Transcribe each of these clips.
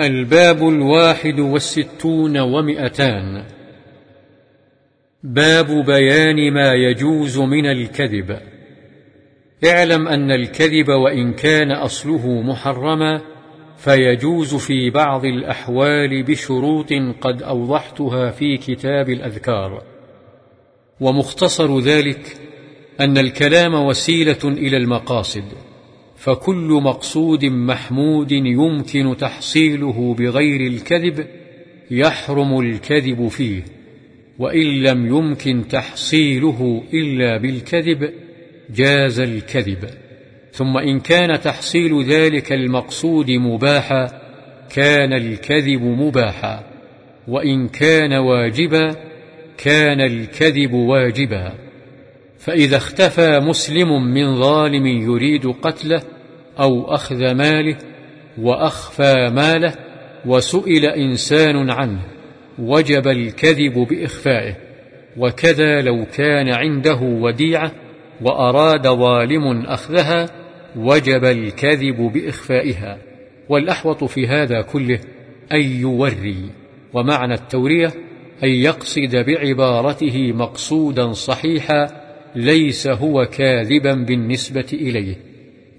الباب الواحد والستون ومئتان. باب بيان ما يجوز من الكذب. اعلم أن الكذب وإن كان أصله محرما فيجوز في بعض الأحوال بشروط قد أوضحتها في كتاب الأذكار. ومختصر ذلك أن الكلام وسيلة إلى المقاصد. فكل مقصود محمود يمكن تحصيله بغير الكذب يحرم الكذب فيه وإن لم يمكن تحصيله إلا بالكذب جاز الكذب. ثم إن كان تحصيل ذلك المقصود مباحا كان الكذب مباحا وإن كان واجبا كان الكذب واجبا. فإذا اختفى مسلم من ظالم يريد قتله أو أخذ ماله وأخفى ماله وسئل إنسان عنه وجب الكذب بإخفائه وكذا لو كان عنده وديعة وأراد ظالم أخذها وجب الكذب بإخفائها. والأحوط في هذا كله أن يوري ومعنى التورية أن يقصد بعبارته مقصودا صحيحا ليس هو كاذبا بالنسبة إليه.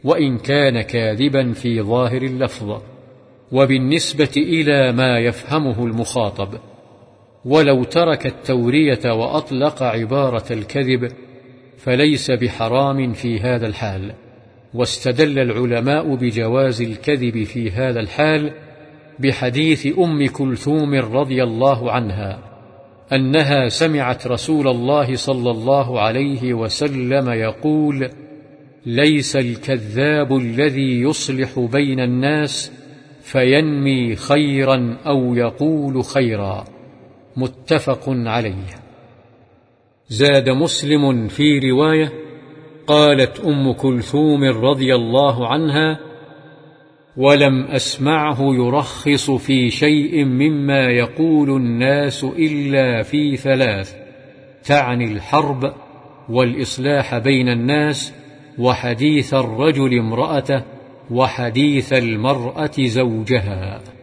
وإن كان كاذبا في ظاهر اللفظ وبالنسبة إلى ما يفهمه المخاطب. ولو ترك التورية وأطلق عبارة الكذب فليس بحرام في هذا الحال. واستدل العلماء بجواز الكذب في هذا الحال بحديث أم كلثوم رضي الله عنها أنها سمعت رسول الله صلى الله عليه وسلم يقول ليس الكذاب الذي يصلح بين الناس فينمي خيرا أو يقول خيرا. متفق عليه. زاد مسلم في رواية قالت أم كلثوم رضي الله عنها ولم أسمعه يرخص في شيء مما يقول الناس إلا في ثلاث تعني الحرب والإصلاح بين الناس وحديث الرجل امرأته وحديث المرأة زوجها.